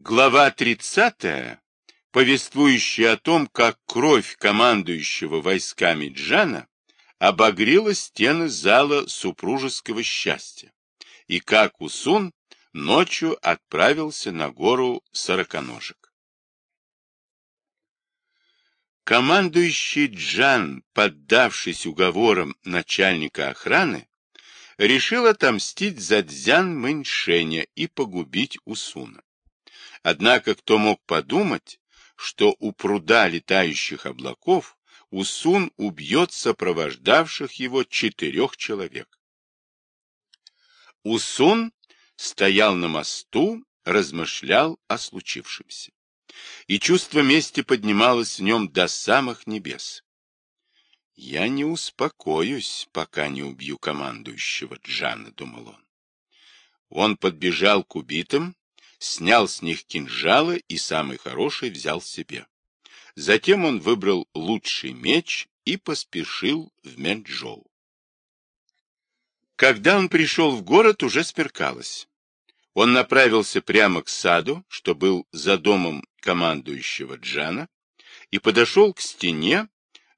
Глава 30, повествующая о том, как кровь командующего войсками Джана обогрела стены зала супружеского счастья, и как Усун ночью отправился на гору Сороконожек. Командующий Джан, поддавшись уговорам начальника охраны, решил отомстить за Дзян Мэньшеня и погубить Усуна. Однако кто мог подумать, что у пруда летающих облаков Усун убьет сопровождавших его четырех человек. Усун стоял на мосту, размышлял о случившемся. И чувство мести поднималось в нем до самых небес. «Я не успокоюсь, пока не убью командующего Джана», — думал он. Он подбежал к убитым, снял с них кинжалы и самый хороший взял себе. Затем он выбрал лучший меч и поспешил в Менджоу. Когда он пришел в город, уже смеркалось. Он направился прямо к саду, что был за домом командующего Джана, и подошел к стене,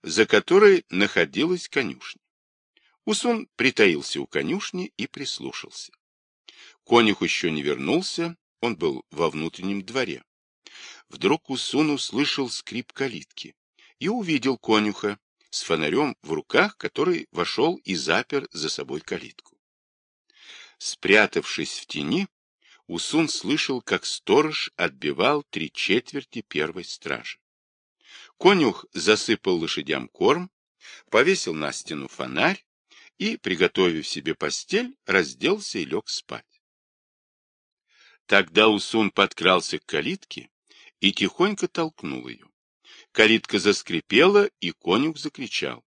за которой находилась конюшня. Усун притаился у конюшни и прислушался. Конюх еще не вернулся, он был во внутреннем дворе. Вдруг Усун услышал скрип калитки и увидел конюха с фонарем в руках, который вошел и запер за собой калитку. Спрятавшись в тени, Усун слышал, как сторож отбивал три четверти первой стражи. Конюх засыпал лошадям корм, повесил на стену фонарь и, приготовив себе постель, разделся и лег спать. Тогда Усун подкрался к калитке и тихонько толкнул ее. Калитка заскрипела, и конюх закричал.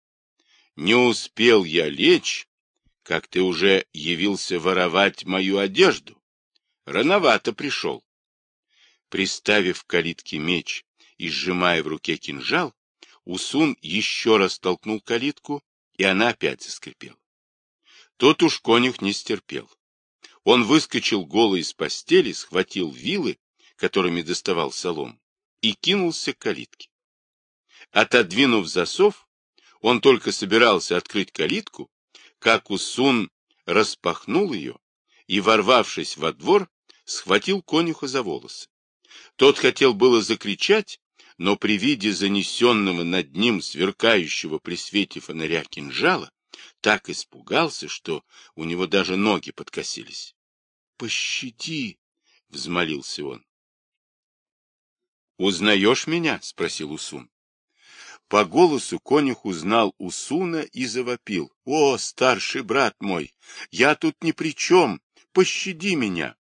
«Не успел я лечь, как ты уже явился воровать мою одежду. Рановато пришел». Приставив к калитке меч и сжимая в руке кинжал, Усун еще раз толкнул калитку, и она опять заскрипела. Тот уж конюх не стерпел. Он выскочил голый из постели, схватил вилы, которыми доставал солом, и кинулся к калитке. Отодвинув засов, он только собирался открыть калитку, как Усун распахнул ее и, ворвавшись во двор, схватил конюха за волосы. Тот хотел было закричать, но при виде занесенного над ним сверкающего при свете фонаря кинжала так испугался, что у него даже ноги подкосились пощади, — взмолился он. — Узнаешь меня? — спросил Усун. По голосу конюх узнал Усуна и завопил. — О, старший брат мой, я тут ни при чем, пощади меня.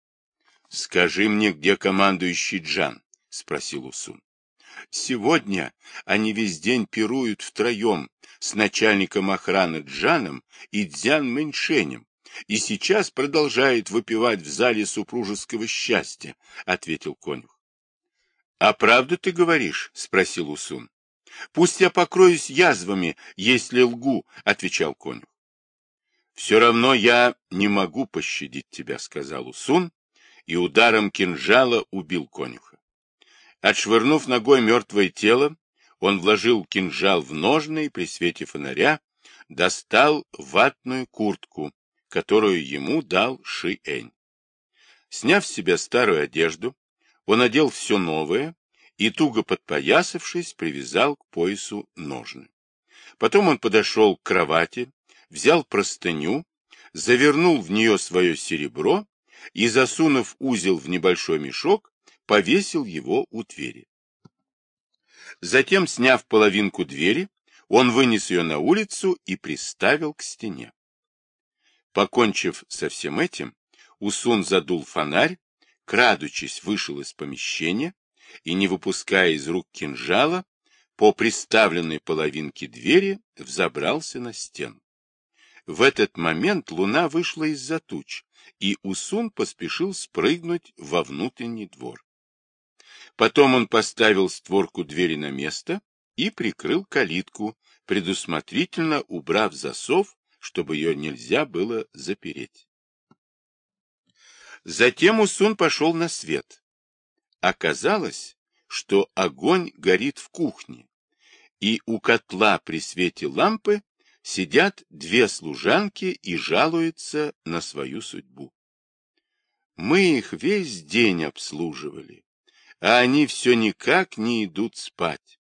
— Скажи мне, где командующий Джан? — спросил Усун. — Сегодня они весь день пируют втроем с начальником охраны Джаном и Дзян Мэньшенем и сейчас продолжает выпивать в зале супружеского счастья, — ответил конюх. — А правду ты говоришь? — спросил Усун. — Пусть я покроюсь язвами, если лгу, — отвечал конюх. — Все равно я не могу пощадить тебя, — сказал Усун, и ударом кинжала убил конюха. Отшвырнув ногой мертвое тело, он вложил кинжал в ножны и при свете фонаря достал ватную куртку, которую ему дал Ши-Энь. Сняв с себя старую одежду, он одел все новое и, туго подпоясавшись, привязал к поясу ножны. Потом он подошел к кровати, взял простыню, завернул в нее свое серебро и, засунув узел в небольшой мешок, повесил его у двери. Затем, сняв половинку двери, он вынес ее на улицу и приставил к стене. Покончив со всем этим, Усун задул фонарь, крадучись, вышел из помещения и, не выпуская из рук кинжала, по приставленной половинке двери взобрался на стену. В этот момент луна вышла из-за туч, и Усун поспешил спрыгнуть во внутренний двор. Потом он поставил створку двери на место и прикрыл калитку, предусмотрительно убрав засов чтобы ее нельзя было запереть. Затем Усун пошел на свет Оказалось, что огонь горит в кухне, и у котла при свете лампы сидят две служанки и жалуются на свою судьбу. Мы их весь день обслуживали, а они все никак не идут спать.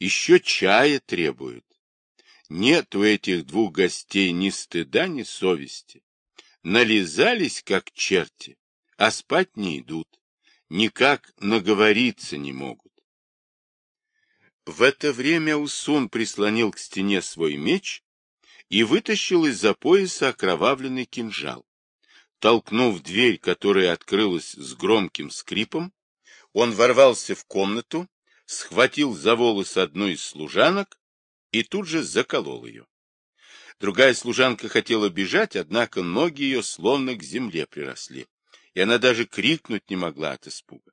Еще чая требуют. Нет у этих двух гостей ни стыда, ни совести. Нализались, как черти, а спать не идут. Никак наговориться не могут. В это время Усун прислонил к стене свой меч и вытащил из-за пояса окровавленный кинжал. Толкнув дверь, которая открылась с громким скрипом, он ворвался в комнату, схватил за волос одну из служанок и тут же заколол ее. Другая служанка хотела бежать, однако ноги ее словно к земле приросли, и она даже крикнуть не могла от испуга.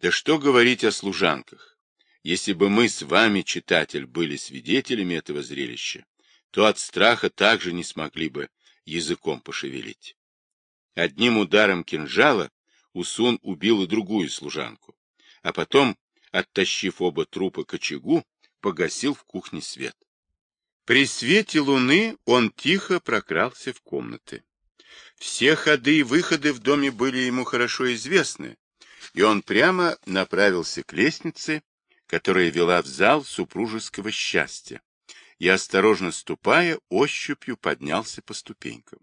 Да что говорить о служанках? Если бы мы с вами, читатель, были свидетелями этого зрелища, то от страха также не смогли бы языком пошевелить. Одним ударом кинжала Усун убил и другую служанку, а потом, оттащив оба трупа к очагу, погасил в кухне свет. При свете луны он тихо прокрался в комнаты. Все ходы и выходы в доме были ему хорошо известны, и он прямо направился к лестнице, которая вела в зал супружеского счастья, и, осторожно ступая, ощупью поднялся по ступенькам.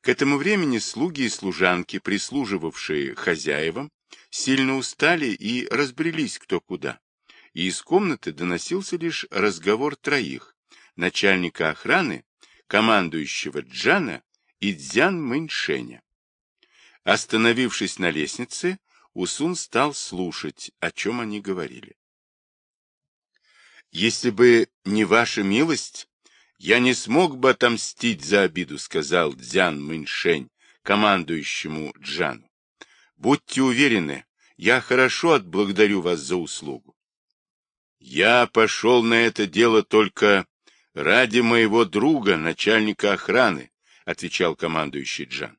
К этому времени слуги и служанки, прислуживавшие хозяевам, сильно устали и разбрелись кто куда, и из комнаты доносился лишь разговор троих, начальника охраны, командующего Джана и Дзян Мэньшеня. Остановившись на лестнице, Усун стал слушать, о чем они говорили. «Если бы не ваша милость, я не смог бы отомстить за обиду», — сказал Дзян Мэньшень, командующему Джану. «Будьте уверены, я хорошо отблагодарю вас за услугу». «Я пошел на это дело только ради моего друга, начальника охраны», — отвечал командующий Джан.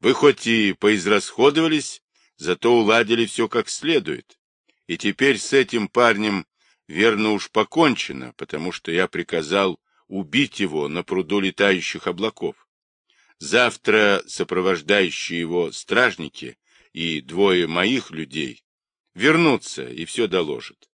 «Вы хоть и поизрасходовались, зато уладили все как следует. И теперь с этим парнем верно уж покончено, потому что я приказал убить его на пруду летающих облаков. Завтра сопровождающие его стражники и двое моих людей вернутся и все доложат.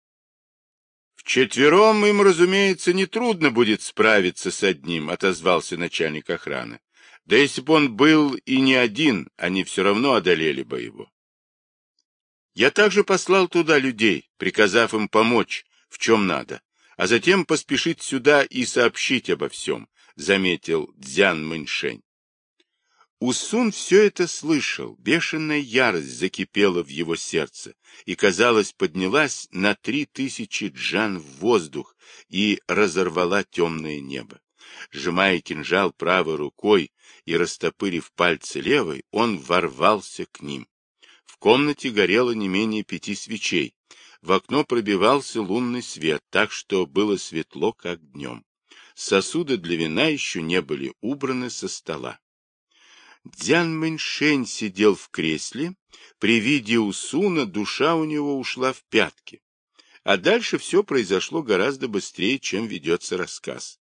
Вчетвером им, разумеется, нетрудно будет справиться с одним, отозвался начальник охраны. Да если бы он был и не один, они все равно одолели бы его. Я также послал туда людей, приказав им помочь, в чем надо, а затем поспешить сюда и сообщить обо всем, заметил Дзян Мэньшень. Усун все это слышал, бешеная ярость закипела в его сердце и, казалось, поднялась на три тысячи джан в воздух и разорвала темное небо. Сжимая кинжал правой рукой и растопырив пальцы левой, он ворвался к ним. В комнате горело не менее пяти свечей. В окно пробивался лунный свет, так что было светло, как днем. Сосуды для вина еще не были убраны со стола. Дзян Мэньшень сидел в кресле. При виде Усуна душа у него ушла в пятки. А дальше все произошло гораздо быстрее, чем ведется рассказ.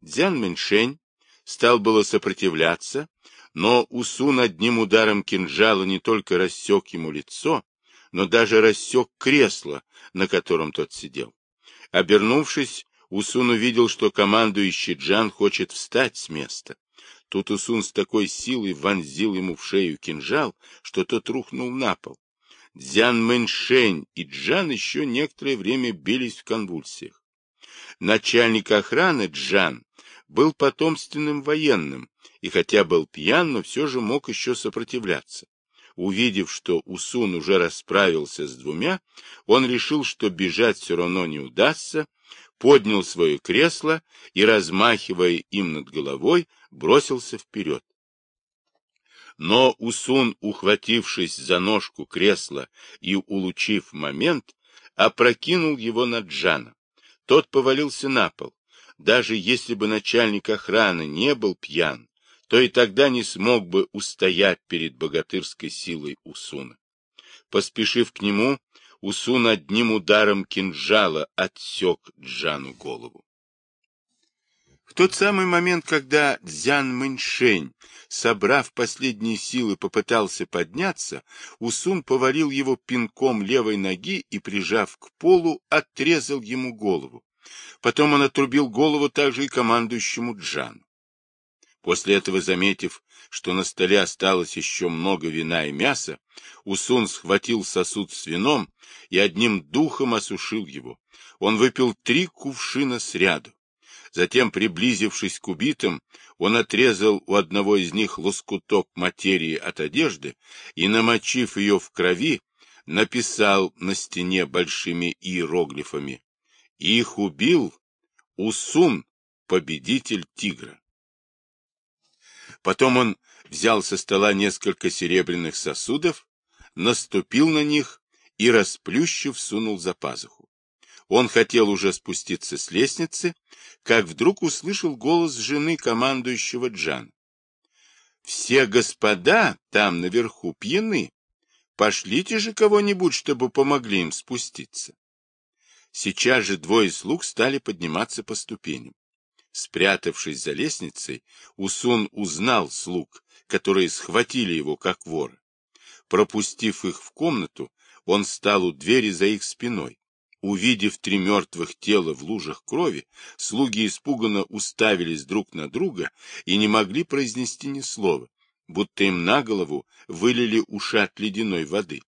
Дзян Мэньшень стал было сопротивляться, но Усун одним ударом кинжала не только рассек ему лицо, но даже рассек кресло, на котором тот сидел. Обернувшись, Усун увидел, что командующий Джан хочет встать с места. Тут Усун с такой силой вонзил ему в шею кинжал, что тот рухнул на пол. Дзян Мэньшень и Джан еще некоторое время бились в конвульсиях. Начальник охраны Джан был потомственным военным, и хотя был пьян, но все же мог еще сопротивляться. Увидев, что Усун уже расправился с двумя, он решил, что бежать все равно не удастся, поднял свое кресло и, размахивая им над головой, бросился вперед. Но Усун, ухватившись за ножку кресла и улучив момент, опрокинул его на Джана. Тот повалился на пол. Даже если бы начальник охраны не был пьян, то и тогда не смог бы устоять перед богатырской силой Усуна. Поспешив к нему, Усун одним ударом кинжала отсек Джану голову. В тот самый момент, когда Дзян Мэньшень, собрав последние силы, попытался подняться, Усун повалил его пинком левой ноги и, прижав к полу, отрезал ему голову. Потом он отрубил голову также и командующему Джану. После этого, заметив, что на столе осталось еще много вина и мяса, Усун схватил сосуд с вином и одним духом осушил его. Он выпил три кувшина сряду. Затем, приблизившись к убитым, он отрезал у одного из них лоскуток материи от одежды и, намочив ее в крови, написал на стене большими иероглифами «Их убил Усун, победитель тигра». Потом он взял со стола несколько серебряных сосудов, наступил на них и, расплющив, сунул за пазуху. Он хотел уже спуститься с лестницы, как вдруг услышал голос жены командующего Джан. «Все господа там наверху пьяны. Пошлите же кого-нибудь, чтобы помогли им спуститься». Сейчас же двое слуг стали подниматься по ступеням. Спрятавшись за лестницей, Усун узнал слуг, которые схватили его как вора. Пропустив их в комнату, он стал у двери за их спиной. Увидев три мертвых тела в лужах крови, слуги испуганно уставились друг на друга и не могли произнести ни слова, будто им на голову вылили ушат ледяной воды.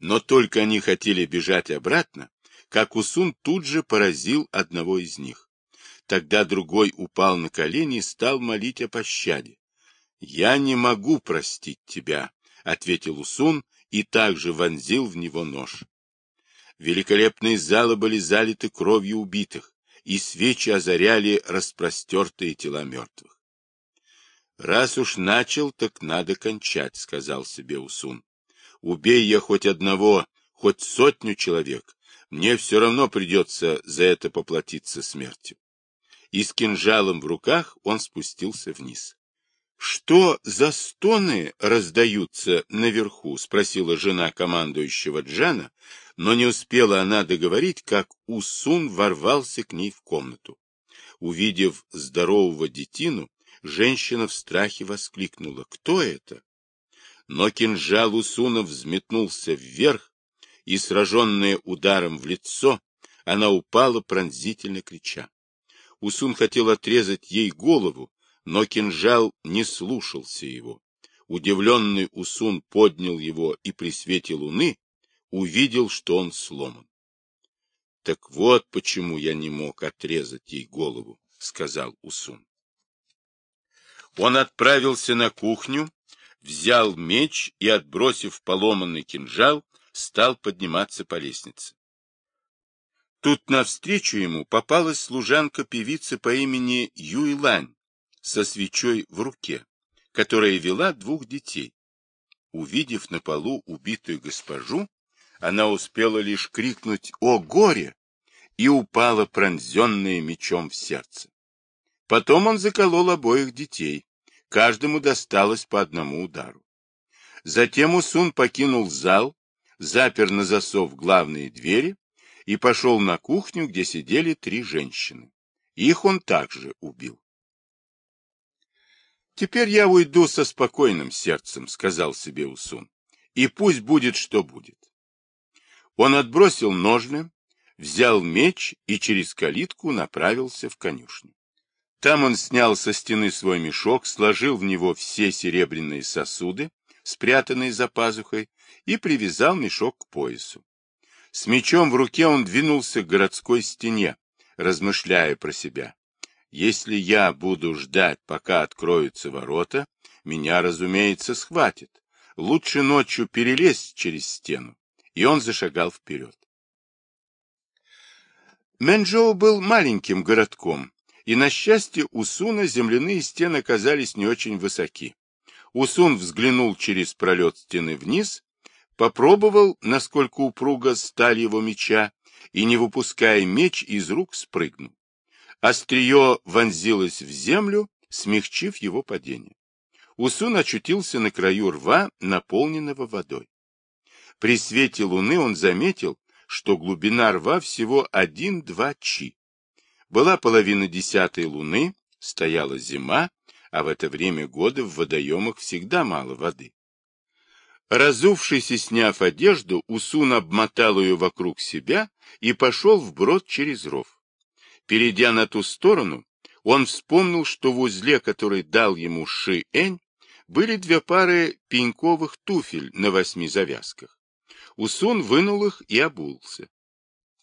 Но только они хотели бежать обратно, как Усун тут же поразил одного из них. Тогда другой упал на колени и стал молить о пощаде. — Я не могу простить тебя, — ответил Усун и также вонзил в него нож. Великолепные залы были залиты кровью убитых, и свечи озаряли распростертые тела мертвых. «Раз уж начал, так надо кончать», — сказал себе Усун. «Убей я хоть одного, хоть сотню человек, мне все равно придется за это поплатиться смертью» и с кинжалом в руках он спустился вниз. — Что за стоны раздаются наверху? — спросила жена командующего Джана, но не успела она договорить, как Усун ворвался к ней в комнату. Увидев здорового детину, женщина в страхе воскликнула. — Кто это? Но кинжал Усуна взметнулся вверх, и, сраженная ударом в лицо, она упала пронзительно крича. Усун хотел отрезать ей голову, но кинжал не слушался его. Удивленный Усун поднял его и при свете луны увидел, что он сломан. — Так вот почему я не мог отрезать ей голову, — сказал Усун. Он отправился на кухню, взял меч и, отбросив поломанный кинжал, стал подниматься по лестнице. Тут навстречу ему попалась служанка певицы по имени Юйлань со свечой в руке, которая вела двух детей. Увидев на полу убитую госпожу, она успела лишь крикнуть «О горе!» и упала пронзенная мечом в сердце. Потом он заколол обоих детей, каждому досталось по одному удару. Затем Усун покинул зал, запер на засов главные двери и пошел на кухню, где сидели три женщины. Их он также убил. «Теперь я уйду со спокойным сердцем», — сказал себе Усун, — «и пусть будет, что будет». Он отбросил ножны, взял меч и через калитку направился в конюшню. Там он снял со стены свой мешок, сложил в него все серебряные сосуды, спрятанные за пазухой, и привязал мешок к поясу. С мечом в руке он двинулся к городской стене, размышляя про себя. Если я буду ждать, пока откроются ворота, меня, разумеется, схватит. Лучше ночью перелезть через стену. И он зашагал вперед. Мэнчжоу был маленьким городком, и, на счастье Усуна, земляные стены оказались не очень высоки. Усун взглянул через пролет стены вниз попробовал, насколько упруга сталь его меча, и, не выпуская меч, из рук спрыгнул. Острие вонзилось в землю, смягчив его падение. Усун очутился на краю рва, наполненного водой. При свете луны он заметил, что глубина рва всего 1-2 чи. Была половина десятой луны, стояла зима, а в это время года в водоемах всегда мало воды. Разувшись и сняв одежду, Усун обмотал ее вокруг себя и пошел вброд через ров. Перейдя на ту сторону, он вспомнил, что в узле, который дал ему Ши-Энь, были две пары пеньковых туфель на восьми завязках. Усун вынул их и обулся.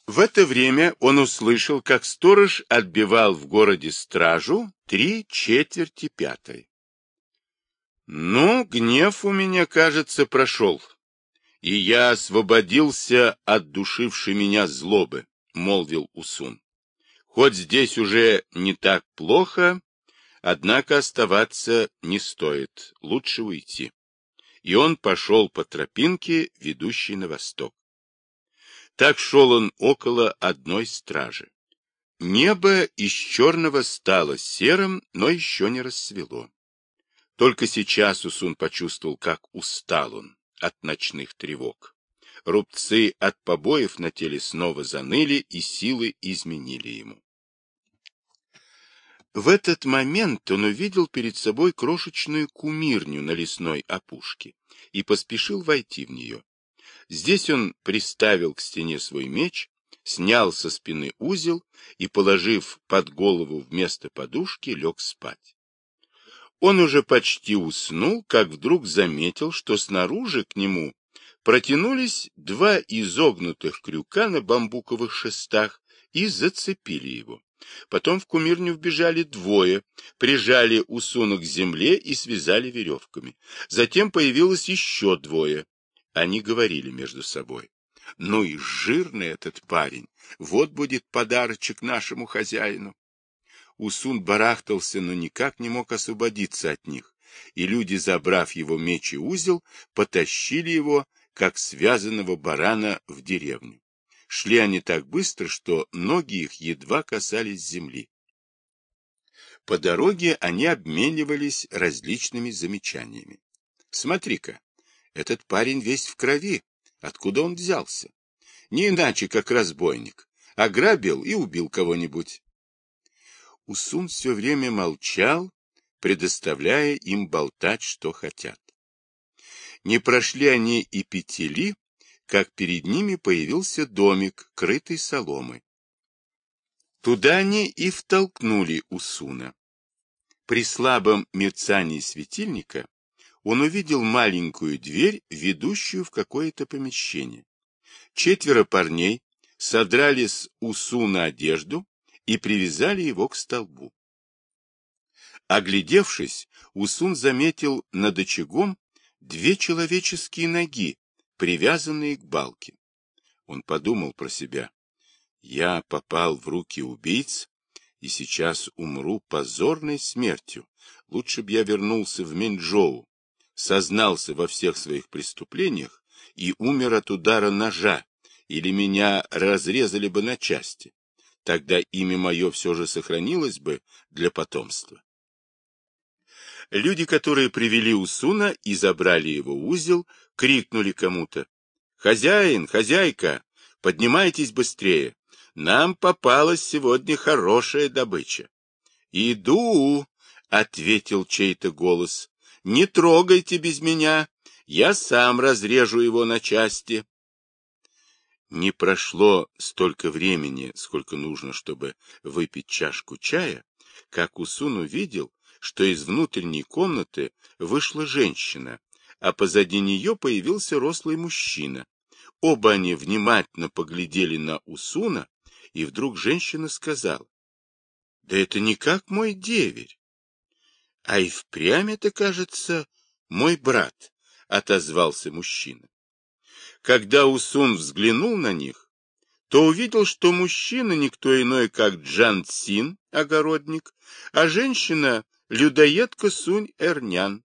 В это время он услышал, как сторож отбивал в городе стражу три четверти пятой. Ну, гнев у меня, кажется, прошел, и я освободился от душившей меня злобы, — молвил Усун. Хоть здесь уже не так плохо, однако оставаться не стоит, лучше уйти. И он пошел по тропинке, ведущей на восток. Так шел он около одной стражи. Небо из черного стало серым, но еще не рассвело. Только сейчас Усун почувствовал, как устал он от ночных тревог. Рубцы от побоев на теле снова заныли, и силы изменили ему. В этот момент он увидел перед собой крошечную кумирню на лесной опушке и поспешил войти в нее. Здесь он приставил к стене свой меч, снял со спины узел и, положив под голову вместо подушки, лег спать. Он уже почти уснул, как вдруг заметил, что снаружи к нему протянулись два изогнутых крюка на бамбуковых шестах и зацепили его. Потом в кумирню вбежали двое, прижали усунок к земле и связали веревками. Затем появилось еще двое. Они говорили между собой. Ну и жирный этот парень. Вот будет подарочек нашему хозяину. Усун барахтался, но никак не мог освободиться от них, и люди, забрав его меч и узел, потащили его, как связанного барана, в деревню. Шли они так быстро, что ноги их едва касались земли. По дороге они обменивались различными замечаниями. Смотри-ка, этот парень весь в крови. Откуда он взялся? Не иначе, как разбойник. Ограбил и убил кого-нибудь. Усун все время молчал, предоставляя им болтать, что хотят. Не прошли они и петели, как перед ними появился домик, крытый соломой. Туда они и втолкнули Усуна. При слабом мерцании светильника он увидел маленькую дверь, ведущую в какое-то помещение. Четверо парней содрали с Усуна одежду и привязали его к столбу. Оглядевшись, Усун заметил над очагом две человеческие ноги, привязанные к балке. Он подумал про себя. Я попал в руки убийц и сейчас умру позорной смертью. Лучше б я вернулся в Менджоу, сознался во всех своих преступлениях и умер от удара ножа, или меня разрезали бы на части тогда имя мое все же сохранилось бы для потомства. Люди, которые привели Усуна и забрали его узел, крикнули кому-то. «Хозяин, хозяйка, поднимайтесь быстрее! Нам попалась сегодня хорошая добыча!» «Иду!» — ответил чей-то голос. «Не трогайте без меня, я сам разрежу его на части». Не прошло столько времени, сколько нужно, чтобы выпить чашку чая, как Усун увидел, что из внутренней комнаты вышла женщина, а позади нее появился рослый мужчина. Оба они внимательно поглядели на Усуна, и вдруг женщина сказала, — Да это никак мой деверь. — А и впрямь это, кажется, мой брат, — отозвался мужчина. Когда Усун взглянул на них, то увидел, что мужчина никто иной, как Джан Цин, огородник, а женщина — людоедка Сунь Эрнян.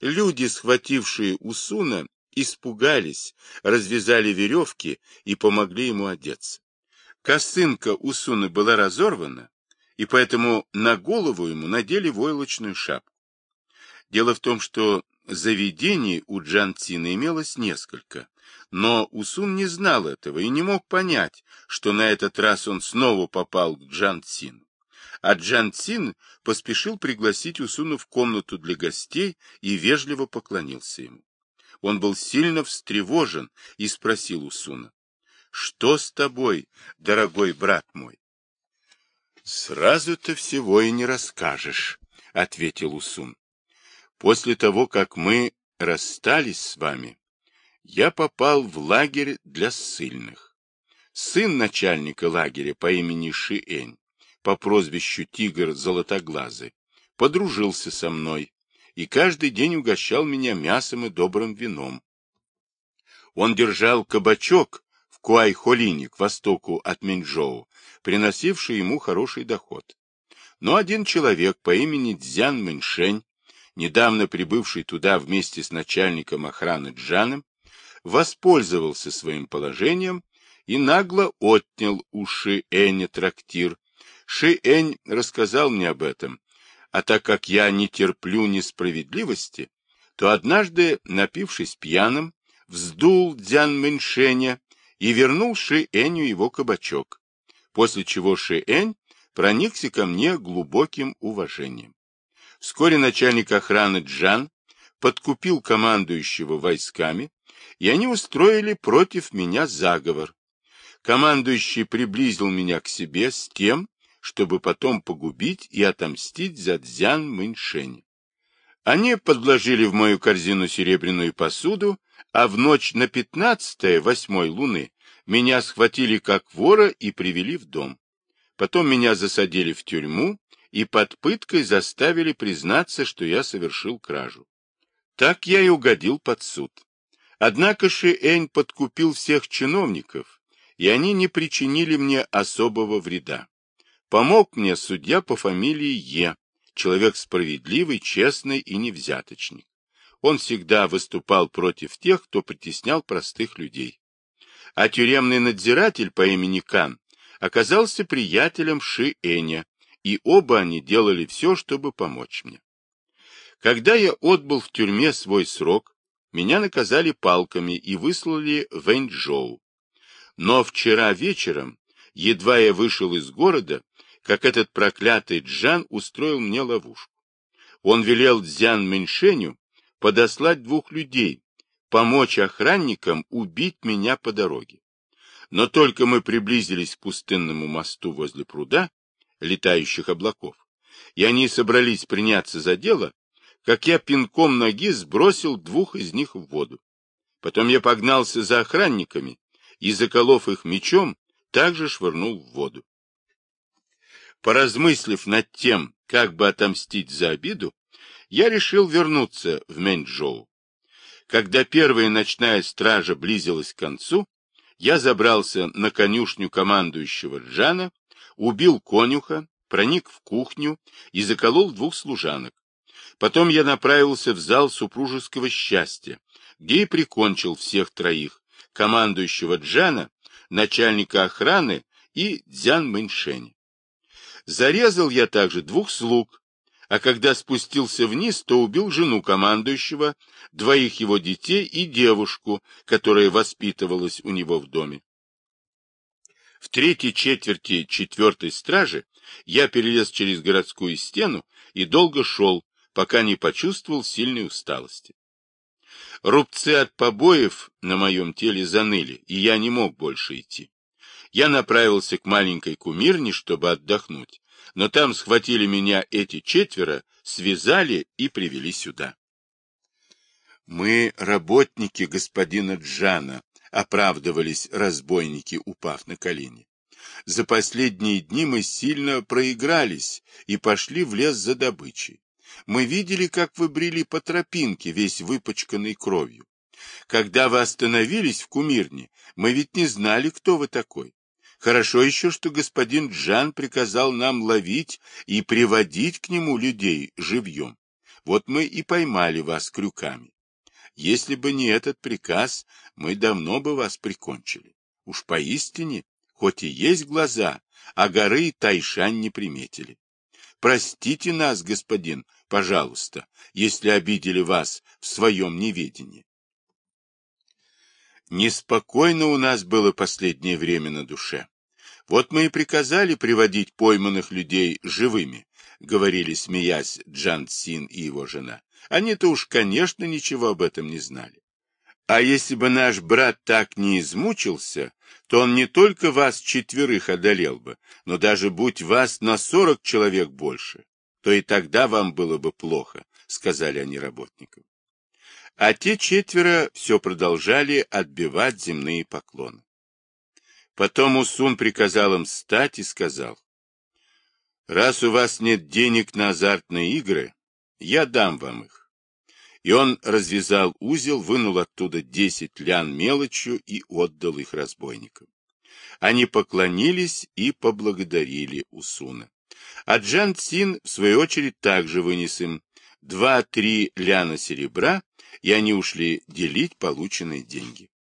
Люди, схватившие Усуна, испугались, развязали веревки и помогли ему одеться. Косынка Усуна была разорвана, и поэтому на голову ему надели войлочную шапку. Дело в том, что заведений у Джантина имелось несколько, но Усун не знал этого и не мог понять, что на этот раз он снова попал к Джантсину. А Джантсин поспешил пригласить Усуну в комнату для гостей и вежливо поклонился ему. Он был сильно встревожен и спросил Усуна, «Что с тобой, дорогой брат мой?» «Сразу-то всего и не расскажешь», — ответил Усун. «После того, как мы расстались с вами, я попал в лагерь для ссыльных. Сын начальника лагеря по имени Шиэнь, по прозвищу Тигр Золотоглазый, подружился со мной и каждый день угощал меня мясом и добрым вином. Он держал кабачок в Куайхолине, к востоку от Минчжоу, приносивший ему хороший доход. Но один человек по имени Дзян Мэньшень, недавно прибывший туда вместе с начальником охраны Джаном, воспользовался своим положением и нагло отнял у Ши-Эня трактир. Ши-Энь рассказал мне об этом, а так как я не терплю несправедливости, то однажды, напившись пьяным, вздул Дзян Мэньшеня и вернул Ши-Эню его кабачок, после чего Ши-Энь проникся ко мне глубоким уважением. Вскоре начальник охраны Джан подкупил командующего войсками, и они устроили против меня заговор. Командующий приблизил меня к себе с тем, чтобы потом погубить и отомстить за Дзян Мэньшень. Они подложили в мою корзину серебряную посуду, а в ночь на пятнадцатое, восьмой луны, меня схватили как вора и привели в дом. Потом меня засадили в тюрьму и под пыткой заставили признаться, что я совершил кражу. Так я и угодил под суд. Однако Шиэнь подкупил всех чиновников, и они не причинили мне особого вреда. Помог мне судья по фамилии Е, человек справедливый, честный и невзяточник. Он всегда выступал против тех, кто притеснял простых людей. А тюремный надзиратель по имени Кан оказался приятелем Ши Эня, и оба они делали все, чтобы помочь мне. Когда я отбыл в тюрьме свой срок, меня наказали палками и выслали в Эньчжоу. Но вчера вечером, едва я вышел из города, как этот проклятый Джан устроил мне ловушку. Он велел Дзян Меньшеню подослать двух людей, помочь охранникам убить меня по дороге. Но только мы приблизились к пустынному мосту возле пруда, летающих облаков, и они собрались приняться за дело, как я пинком ноги сбросил двух из них в воду. Потом я погнался за охранниками и, заколов их мечом, также швырнул в воду. Поразмыслив над тем, как бы отомстить за обиду, я решил вернуться в Мэнчжоу. Когда первая ночная стража близилась к концу, я забрался на конюшню командующего Джана, убил конюха, проник в кухню и заколол двух служанок. Потом я направился в зал супружеского счастья, где и прикончил всех троих, командующего Джана, начальника охраны и Дзян Мэньшень. Зарезал я также двух слуг, а когда спустился вниз, то убил жену командующего, двоих его детей и девушку, которая воспитывалась у него в доме. В третьей четверти четвертой стражи я перелез через городскую стену и долго шел, пока не почувствовал сильной усталости. Рубцы от побоев на моем теле заныли, и я не мог больше идти. Я направился к маленькой кумирне, чтобы отдохнуть, но там схватили меня эти четверо, связали и привели сюда. Мы работники господина Джана, оправдывались разбойники, упав на колени. За последние дни мы сильно проигрались и пошли в лес за добычей. Мы видели, как вы брели по тропинке, весь выпачканный кровью. Когда вы остановились в кумирне, мы ведь не знали, кто вы такой. Хорошо еще, что господин Джан приказал нам ловить и приводить к нему людей живьем. Вот мы и поймали вас крюками. Если бы не этот приказ, мы давно бы вас прикончили. Уж поистине, хоть и есть глаза, а горы Тайшань не приметили. Простите нас, господин, пожалуйста, если обидели вас в своем неведении. Неспокойно у нас было последнее время на душе. Вот мы и приказали приводить пойманных людей живыми, говорили, смеясь, Джан Син и его жена. Они-то уж, конечно, ничего об этом не знали. А если бы наш брат так не измучился, то он не только вас четверых одолел бы, но даже будь вас на сорок человек больше, то и тогда вам было бы плохо, сказали они работникам. А те четверо все продолжали отбивать земные поклоны. Потом Усун приказал им встать и сказал, «Раз у вас нет денег на азартные игры, я дам вам их и он развязал узел, вынул оттуда десять лян мелочью и отдал их разбойникам. Они поклонились и поблагодарили Усуна. А Джан Цин, в свою очередь, также вынес им два-три ляна серебра, и они ушли делить полученные деньги.